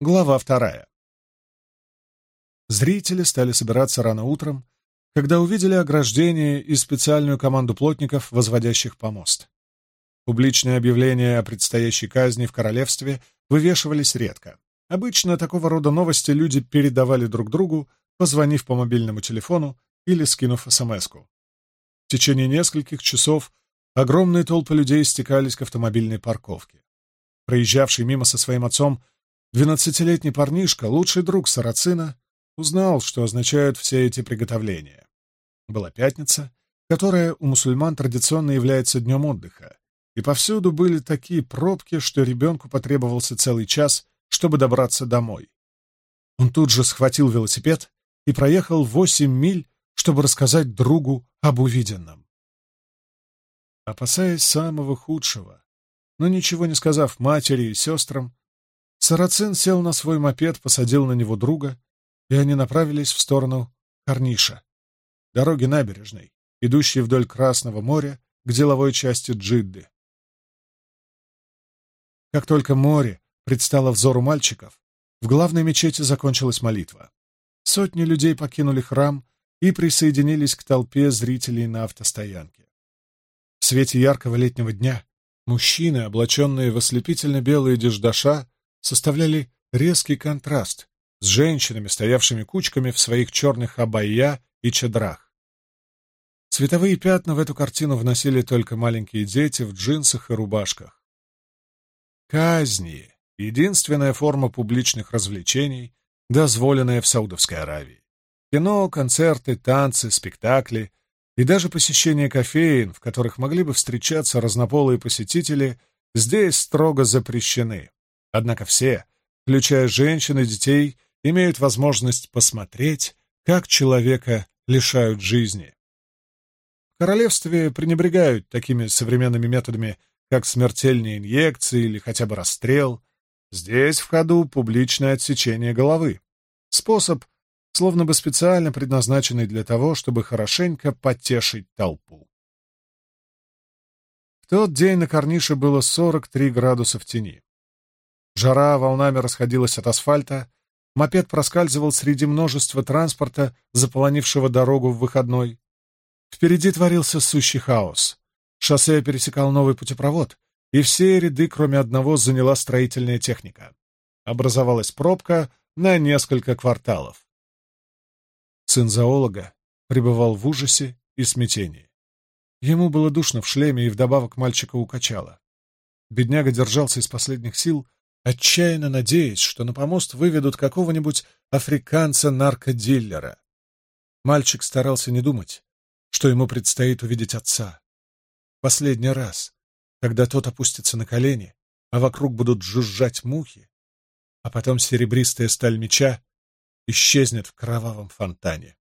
Глава вторая. Зрители стали собираться рано утром, когда увидели ограждение и специальную команду плотников, возводящих помост. Публичные объявления о предстоящей казни в королевстве вывешивались редко. Обычно такого рода новости люди передавали друг другу, позвонив по мобильному телефону или скинув смс -ку. В течение нескольких часов огромные толпы людей стекались к автомобильной парковке. Проезжавший мимо со своим отцом – Двенадцатилетний парнишка, лучший друг Сарацина, узнал, что означают все эти приготовления. Была пятница, которая у мусульман традиционно является днем отдыха, и повсюду были такие пробки, что ребенку потребовался целый час, чтобы добраться домой. Он тут же схватил велосипед и проехал восемь миль, чтобы рассказать другу об увиденном. Опасаясь самого худшего, но ничего не сказав матери и сестрам, Сарацин сел на свой мопед, посадил на него друга, и они направились в сторону Корниша, дороги набережной, идущей вдоль Красного моря к деловой части Джидды. Как только море предстало взору мальчиков, в главной мечети закончилась молитва. Сотни людей покинули храм и присоединились к толпе зрителей на автостоянке. В свете яркого летнего дня мужчины, облаченные в ослепительно белые деждаша, составляли резкий контраст с женщинами, стоявшими кучками в своих черных абайя и чадрах. Цветовые пятна в эту картину вносили только маленькие дети в джинсах и рубашках. Казни — единственная форма публичных развлечений, дозволенная в Саудовской Аравии. Кино, концерты, танцы, спектакли и даже посещение кофеин, в которых могли бы встречаться разнополые посетители, здесь строго запрещены. Однако все, включая женщин и детей, имеют возможность посмотреть, как человека лишают жизни. В королевстве пренебрегают такими современными методами, как смертельные инъекции или хотя бы расстрел. Здесь в ходу публичное отсечение головы. Способ, словно бы специально предназначенный для того, чтобы хорошенько потешить толпу. В тот день на корнише было 43 градуса в тени. Жара волнами расходилась от асфальта, мопед проскальзывал среди множества транспорта, заполонившего дорогу в выходной. Впереди творился сущий хаос. Шоссе пересекал новый путепровод, и все ряды, кроме одного, заняла строительная техника. Образовалась пробка на несколько кварталов. Сын зоолога пребывал в ужасе и смятении. Ему было душно в шлеме, и вдобавок мальчика укачало. Бедняга держался из последних сил, отчаянно надеясь, что на помост выведут какого-нибудь африканца-наркодиллера. Мальчик старался не думать, что ему предстоит увидеть отца. Последний раз, когда тот опустится на колени, а вокруг будут жужжать мухи, а потом серебристая сталь меча исчезнет в кровавом фонтане.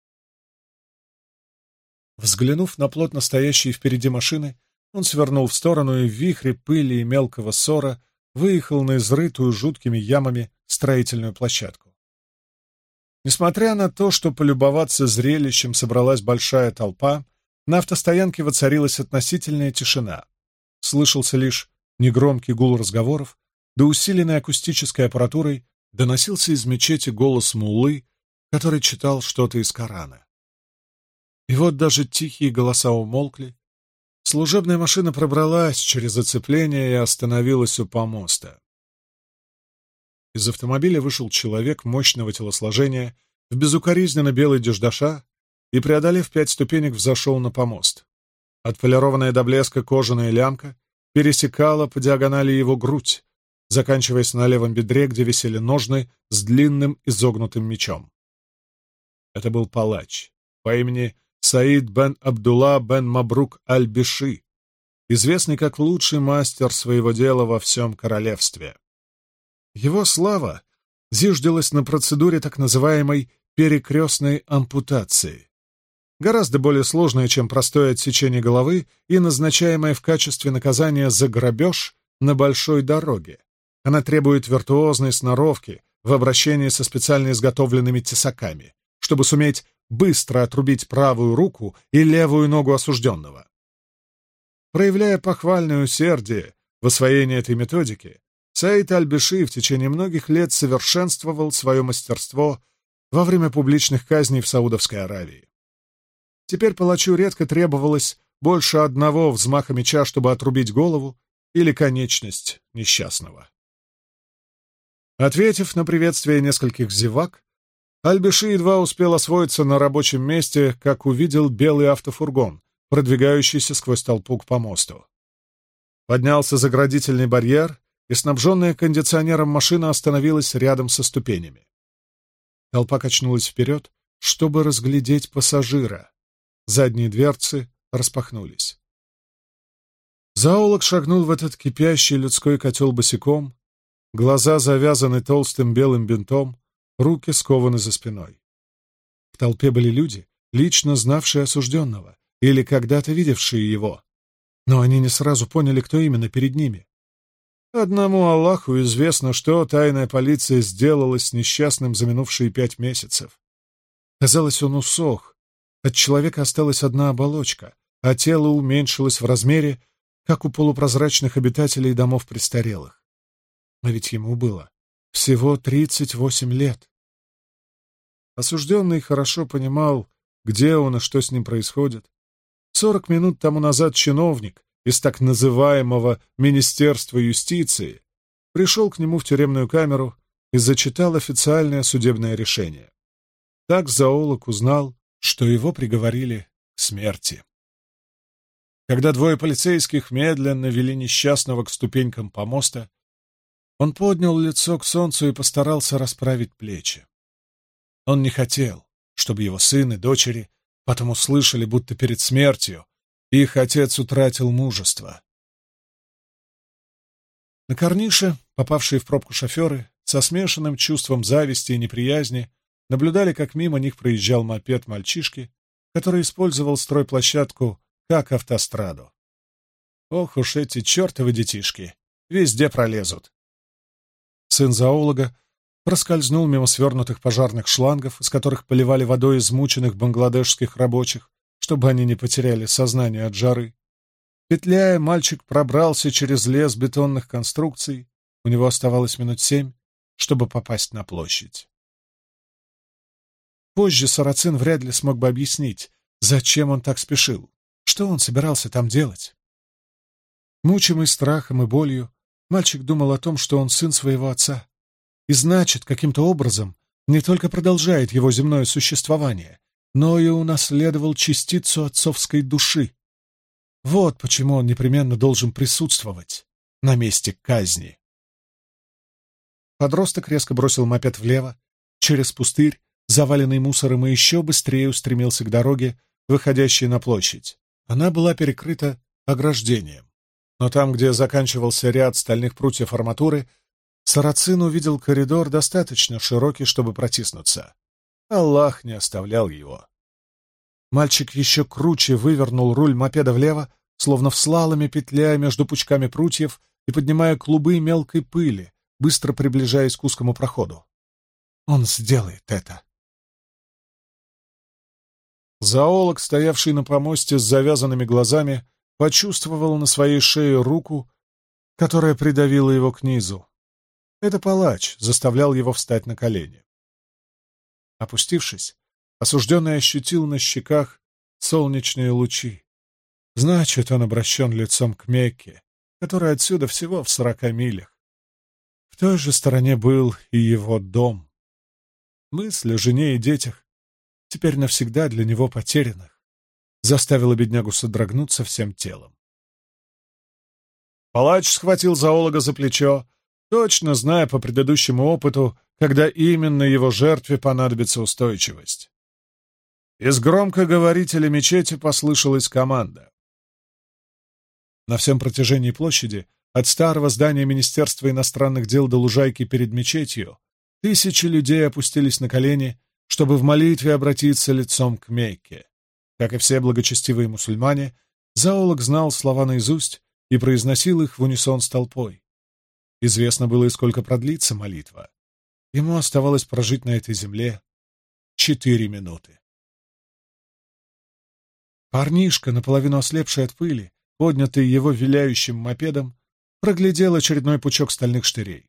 Взглянув на плотно стоящие впереди машины, он свернул в сторону и в вихре пыли и мелкого ссора выехал на изрытую жуткими ямами строительную площадку. Несмотря на то, что полюбоваться зрелищем собралась большая толпа, на автостоянке воцарилась относительная тишина. Слышался лишь негромкий гул разговоров, да усиленной акустической аппаратурой доносился из мечети голос Муллы, который читал что-то из Корана. И вот даже тихие голоса умолкли, Служебная машина пробралась через зацепление и остановилась у помоста. Из автомобиля вышел человек мощного телосложения в безукоризненно белой дюждаша и, преодолев пять ступенек, взошел на помост. Отполированная до блеска кожаная лямка пересекала по диагонали его грудь, заканчиваясь на левом бедре, где висели ножны с длинным изогнутым мечом. Это был палач по имени Саид бен Абдулла бен Мабрук Аль-Биши, известный как лучший мастер своего дела во всем королевстве. Его слава зиждилась на процедуре так называемой перекрестной ампутации, гораздо более сложной, чем простое отсечение головы и назначаемое в качестве наказания за грабеж на большой дороге. Она требует виртуозной сноровки в обращении со специально изготовленными тесаками, чтобы суметь быстро отрубить правую руку и левую ногу осужденного. Проявляя похвальное усердие в освоении этой методики, Саид Аль-Беши в течение многих лет совершенствовал свое мастерство во время публичных казней в Саудовской Аравии. Теперь палачу редко требовалось больше одного взмаха меча, чтобы отрубить голову или конечность несчастного. Ответив на приветствие нескольких зевак, Альбиши едва успел освоиться на рабочем месте, как увидел белый автофургон, продвигающийся сквозь толпу к помосту. Поднялся заградительный барьер, и снабженная кондиционером машина остановилась рядом со ступенями. Толпа качнулась вперед, чтобы разглядеть пассажира. Задние дверцы распахнулись. Заолок шагнул в этот кипящий людской котел босиком, глаза завязаны толстым белым бинтом, руки скованы за спиной. В толпе были люди, лично знавшие осужденного или когда-то видевшие его, но они не сразу поняли, кто именно перед ними. Одному Аллаху известно, что тайная полиция сделала с несчастным за минувшие пять месяцев. Казалось, он усох, от человека осталась одна оболочка, а тело уменьшилось в размере, как у полупрозрачных обитателей домов престарелых. А ведь ему было всего 38 лет. Осужденный хорошо понимал, где он и что с ним происходит. Сорок минут тому назад чиновник из так называемого Министерства юстиции пришел к нему в тюремную камеру и зачитал официальное судебное решение. Так зоолог узнал, что его приговорили к смерти. Когда двое полицейских медленно вели несчастного к ступенькам помоста, он поднял лицо к солнцу и постарался расправить плечи. Он не хотел, чтобы его сын и дочери потом услышали, будто перед смертью их отец утратил мужество. На корнише, попавшие в пробку шоферы, со смешанным чувством зависти и неприязни, наблюдали, как мимо них проезжал мопед мальчишки, который использовал стройплощадку как автостраду. Ох уж эти чертовы детишки! Везде пролезут! Сын зоолога проскользнул мимо свернутых пожарных шлангов, из которых поливали водой измученных бангладешских рабочих, чтобы они не потеряли сознание от жары. Петляя, мальчик пробрался через лес бетонных конструкций. У него оставалось минут семь, чтобы попасть на площадь. Позже Сарацин вряд ли смог бы объяснить, зачем он так спешил, что он собирался там делать. Мучимый страхом и болью, мальчик думал о том, что он сын своего отца, и значит, каким-то образом не только продолжает его земное существование, но и унаследовал частицу отцовской души. Вот почему он непременно должен присутствовать на месте казни. Подросток резко бросил мопед влево, через пустырь, заваленный мусором, и еще быстрее устремился к дороге, выходящей на площадь. Она была перекрыта ограждением, но там, где заканчивался ряд стальных прутьев арматуры, Сарацин увидел коридор достаточно широкий, чтобы протиснуться. Аллах не оставлял его. Мальчик еще круче вывернул руль мопеда влево, словно вслалами слалами петляя между пучками прутьев и поднимая клубы мелкой пыли, быстро приближаясь к узкому проходу. Он сделает это. Зоолог, стоявший на помосте с завязанными глазами, почувствовал на своей шее руку, которая придавила его к низу. Это палач заставлял его встать на колени. Опустившись, осужденный ощутил на щеках солнечные лучи. Значит, он обращен лицом к Мекке, которая отсюда всего в сорока милях. В той же стороне был и его дом. Мысль о жене и детях, теперь навсегда для него потерянных, заставила беднягу содрогнуться всем телом. Палач схватил зоолога за плечо, точно зная по предыдущему опыту, когда именно его жертве понадобится устойчивость. Из громкоговорителя мечети послышалась команда. На всем протяжении площади, от старого здания Министерства иностранных дел до лужайки перед мечетью, тысячи людей опустились на колени, чтобы в молитве обратиться лицом к Мекке. Как и все благочестивые мусульмане, зоолог знал слова наизусть и произносил их в унисон с толпой. Известно было и сколько продлится молитва. Ему оставалось прожить на этой земле четыре минуты. Парнишка, наполовину ослепший от пыли, поднятый его виляющим мопедом, проглядел очередной пучок стальных штырей.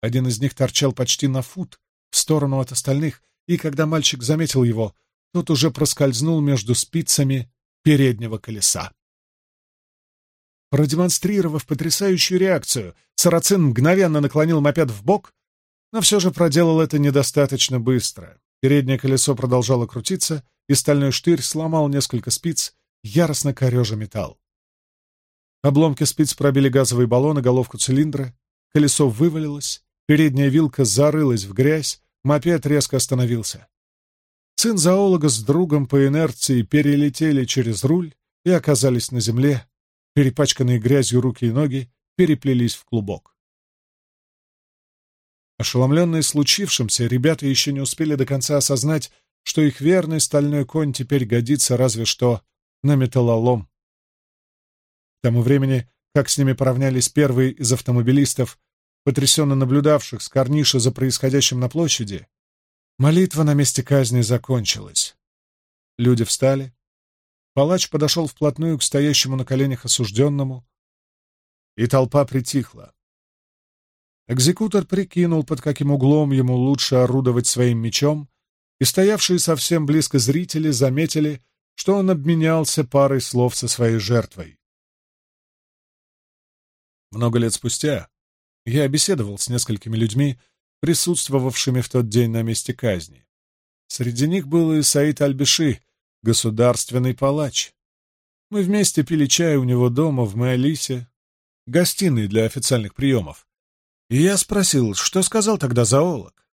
Один из них торчал почти на фут в сторону от остальных, и когда мальчик заметил его, тот уже проскользнул между спицами переднего колеса. Продемонстрировав потрясающую реакцию, Сарацин мгновенно наклонил мопед в бок, но все же проделал это недостаточно быстро. Переднее колесо продолжало крутиться, и стальной штырь сломал несколько спиц, яростно корежа металл. Обломки спиц пробили газовый баллон и головку цилиндра, колесо вывалилось, передняя вилка зарылась в грязь, мопед резко остановился. Сын зоолога с другом по инерции перелетели через руль и оказались на земле, Перепачканные грязью руки и ноги переплелись в клубок. Ошеломленные случившимся, ребята еще не успели до конца осознать, что их верный стальной конь теперь годится разве что на металлолом. К тому времени, как с ними поравнялись первые из автомобилистов, потрясенно наблюдавших с корниша за происходящим на площади, молитва на месте казни закончилась. Люди встали, Палач подошел вплотную к стоящему на коленях осужденному, и толпа притихла. Экзекутор прикинул, под каким углом ему лучше орудовать своим мечом, и стоявшие совсем близко зрители заметили, что он обменялся парой слов со своей жертвой. Много лет спустя я беседовал с несколькими людьми, присутствовавшими в тот день на месте казни. Среди них был и Саид Аль-Беши, государственный палач. Мы вместе пили чай у него дома в Майлисе, гостиной для официальных приемов. И я спросил, что сказал тогда зоолог.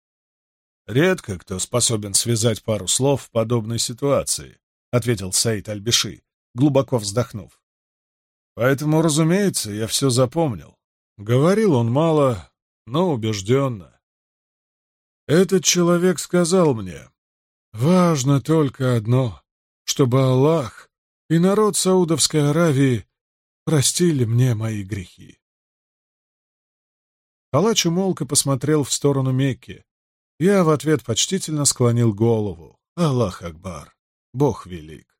«Редко кто способен связать пару слов в подобной ситуации», — ответил Саид Альбиши, глубоко вздохнув. «Поэтому, разумеется, я все запомнил. Говорил он мало, но убежденно. Этот человек сказал мне, «Важно только одно чтобы Аллах и народ Саудовской Аравии простили мне мои грехи. Палач умолк и посмотрел в сторону Мекки. Я в ответ почтительно склонил голову. Аллах Акбар, Бог велик.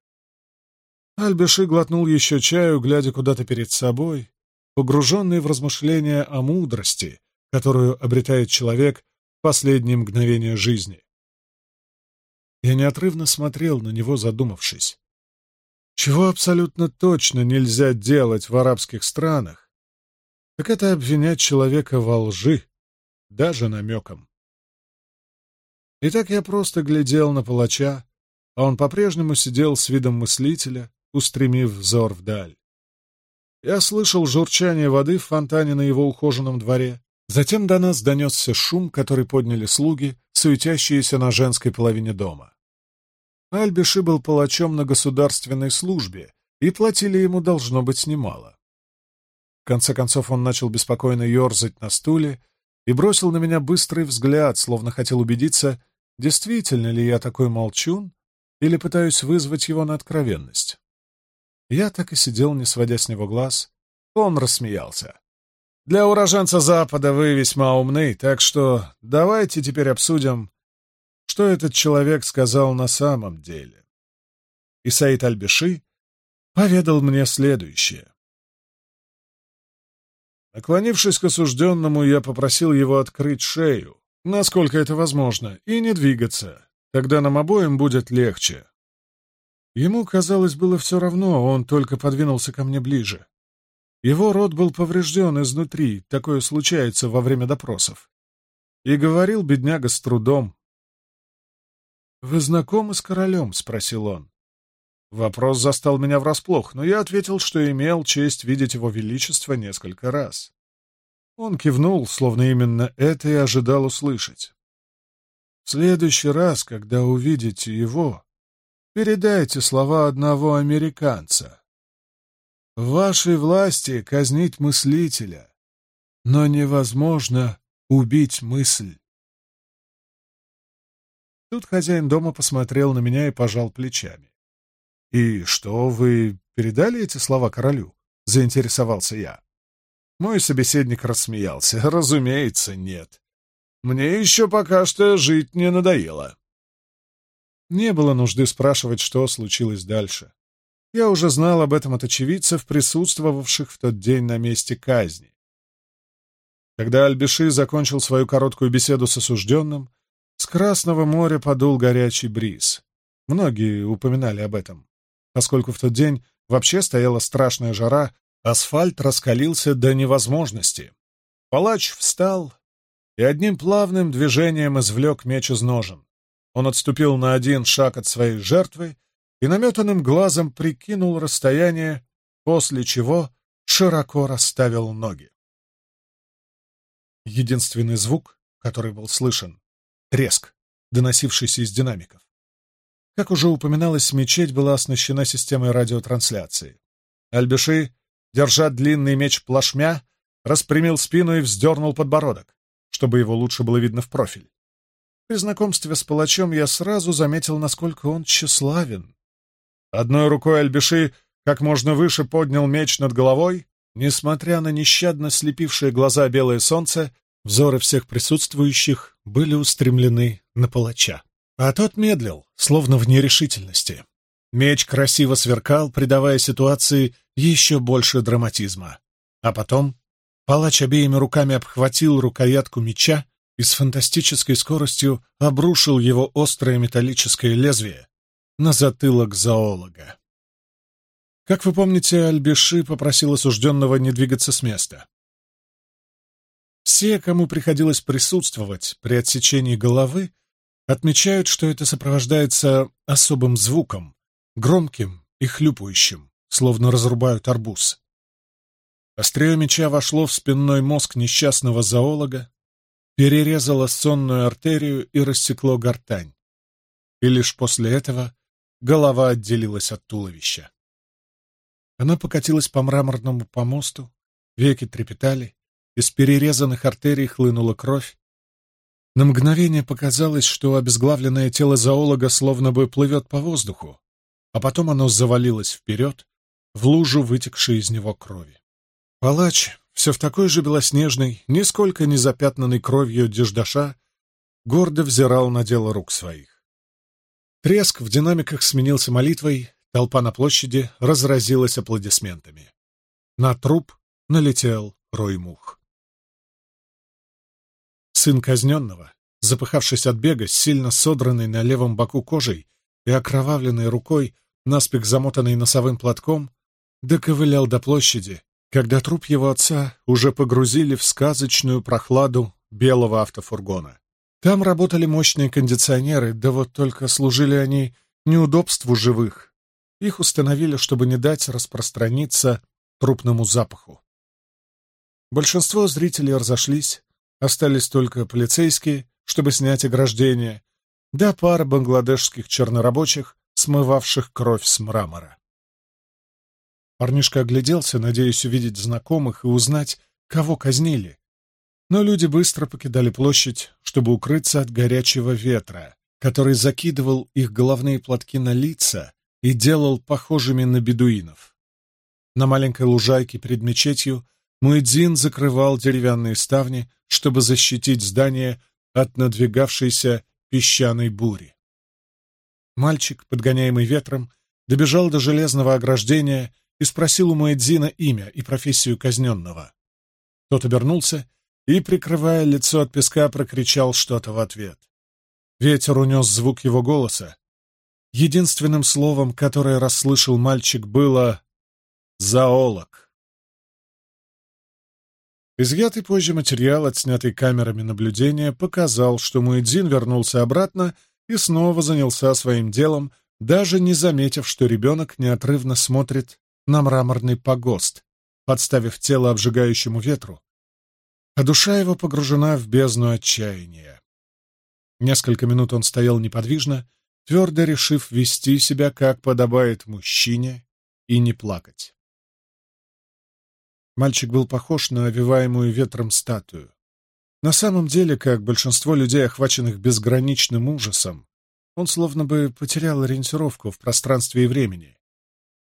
Альбеши глотнул еще чаю, глядя куда-то перед собой, погруженный в размышления о мудрости, которую обретает человек в последние мгновения жизни. Я неотрывно смотрел на него, задумавшись. Чего абсолютно точно нельзя делать в арабских странах, так это обвинять человека во лжи, даже намеком. Итак, я просто глядел на палача, а он по-прежнему сидел с видом мыслителя, устремив взор вдаль. Я слышал журчание воды в фонтане на его ухоженном дворе, Затем до нас донесся шум, который подняли слуги, суетящиеся на женской половине дома. Альбиши был палачом на государственной службе, и платили ему должно быть немало. В конце концов он начал беспокойно ерзать на стуле и бросил на меня быстрый взгляд, словно хотел убедиться, действительно ли я такой молчун или пытаюсь вызвать его на откровенность. Я так и сидел, не сводя с него глаз. Он рассмеялся. Для уроженца Запада вы весьма умны, так что давайте теперь обсудим, что этот человек сказал на самом деле. И Саид Аль-Беши поведал мне следующее. Наклонившись к осужденному, я попросил его открыть шею, насколько это возможно, и не двигаться. Тогда нам обоим будет легче. Ему, казалось, было все равно, он только подвинулся ко мне ближе. Его рот был поврежден изнутри, такое случается во время допросов. И говорил бедняга с трудом. «Вы знакомы с королем?» — спросил он. Вопрос застал меня врасплох, но я ответил, что имел честь видеть его величество несколько раз. Он кивнул, словно именно это и ожидал услышать. «В следующий раз, когда увидите его, передайте слова одного американца, в вашей власти казнить мыслителя, но невозможно убить мысль. Тут хозяин дома посмотрел на меня и пожал плечами. «И что, вы передали эти слова королю?» — заинтересовался я. Мой собеседник рассмеялся. «Разумеется, нет. Мне еще пока что жить не надоело». Не было нужды спрашивать, что случилось дальше. Я уже знал об этом от очевидцев, присутствовавших в тот день на месте казни. Когда Альбиши закончил свою короткую беседу с осужденным, с Красного моря подул горячий бриз. Многие упоминали об этом. Поскольку в тот день вообще стояла страшная жара, асфальт раскалился до невозможности. Палач встал и одним плавным движением извлек меч из ножен. Он отступил на один шаг от своей жертвы, и наметанным глазом прикинул расстояние, после чего широко расставил ноги. Единственный звук, который был слышен — треск, доносившийся из динамиков. Как уже упоминалось, мечеть была оснащена системой радиотрансляции. Альбиши, держа длинный меч плашмя, распрямил спину и вздернул подбородок, чтобы его лучше было видно в профиль. При знакомстве с палачом я сразу заметил, насколько он тщеславен. Одной рукой Альбиши как можно выше поднял меч над головой. Несмотря на нещадно слепившие глаза белое солнце, взоры всех присутствующих были устремлены на палача. А тот медлил, словно в нерешительности. Меч красиво сверкал, придавая ситуации еще больше драматизма. А потом палач обеими руками обхватил рукоятку меча и с фантастической скоростью обрушил его острое металлическое лезвие, на затылок зоолога. Как вы помните, Альбеши попросил осужденного не двигаться с места. Все, кому приходилось присутствовать при отсечении головы, отмечают, что это сопровождается особым звуком, громким и хлюпающим, словно разрубают арбуз. Острее меча вошло в спинной мозг несчастного зоолога, перерезало сонную артерию и рассекло гортань. И лишь после этого голова отделилась от туловища. Она покатилась по мраморному помосту, веки трепетали, из перерезанных артерий хлынула кровь. На мгновение показалось, что обезглавленное тело зоолога словно бы плывет по воздуху, а потом оно завалилось вперед, в лужу вытекшей из него крови. Палач, все в такой же белоснежной, нисколько не запятнанной кровью деждаша, гордо взирал на дело рук своих. Треск в динамиках сменился молитвой, толпа на площади разразилась аплодисментами. На труп налетел рой мух. Сын казненного, запыхавшись от бега, сильно содранный на левом боку кожей и окровавленной рукой, наспех замотанный носовым платком, доковылял до площади, когда труп его отца уже погрузили в сказочную прохладу белого автофургона. Там работали мощные кондиционеры, да вот только служили они неудобству живых. Их установили, чтобы не дать распространиться трупному запаху. Большинство зрителей разошлись, остались только полицейские, чтобы снять ограждение, да пара бангладешских чернорабочих, смывавших кровь с мрамора. Парнишка огляделся, надеясь увидеть знакомых и узнать, кого казнили, но люди быстро покидали площадь, чтобы укрыться от горячего ветра, который закидывал их головные платки на лица и делал похожими на бедуинов. На маленькой лужайке перед мечетью Муэдзин закрывал деревянные ставни, чтобы защитить здание от надвигавшейся песчаной бури. Мальчик, подгоняемый ветром, добежал до железного ограждения и спросил у Муэдзина имя и профессию казненного. Тот обернулся и, прикрывая лицо от песка, прокричал что-то в ответ. Ветер унес звук его голоса. Единственным словом, которое расслышал мальчик, было «заолок». Изъятый позже материал, отснятый камерами наблюдения, показал, что Муэдзин вернулся обратно и снова занялся своим делом, даже не заметив, что ребенок неотрывно смотрит на мраморный погост, подставив тело обжигающему ветру, а душа его погружена в бездну отчаяния. Несколько минут он стоял неподвижно, твердо решив вести себя, как подобает мужчине, и не плакать. Мальчик был похож на овиваемую ветром статую. На самом деле, как большинство людей, охваченных безграничным ужасом, он словно бы потерял ориентировку в пространстве и времени.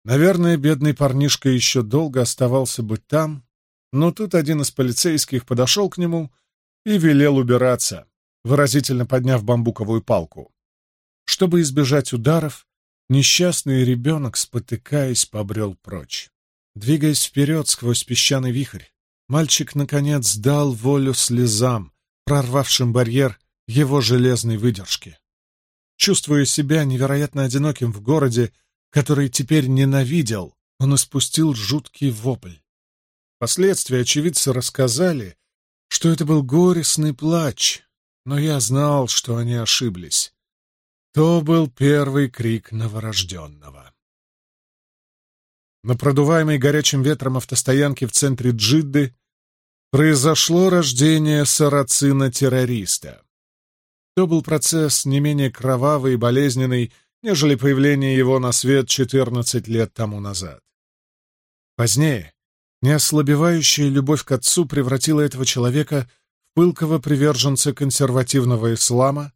Наверное, бедный парнишка еще долго оставался бы там, но тут один из полицейских подошел к нему и велел убираться, выразительно подняв бамбуковую палку. Чтобы избежать ударов, несчастный ребенок, спотыкаясь, побрел прочь. Двигаясь вперед сквозь песчаный вихрь, мальчик, наконец, дал волю слезам, прорвавшим барьер его железной выдержки. Чувствуя себя невероятно одиноким в городе, который теперь ненавидел, он испустил жуткий вопль. Впоследствии очевидцы рассказали, что это был горестный плач, но я знал, что они ошиблись. То был первый крик новорожденного. На продуваемой горячим ветром автостоянке в центре Джидды произошло рождение сарацина-террориста. То был процесс не менее кровавый и болезненный, нежели появление его на свет 14 лет тому назад. Позднее, Неослабевающая любовь к отцу превратила этого человека в пылкого приверженца консервативного ислама,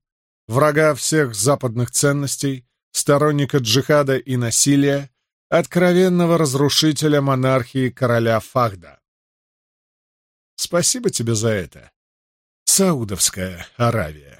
врага всех западных ценностей, сторонника джихада и насилия, откровенного разрушителя монархии короля Фахда. Спасибо тебе за это, Саудовская Аравия.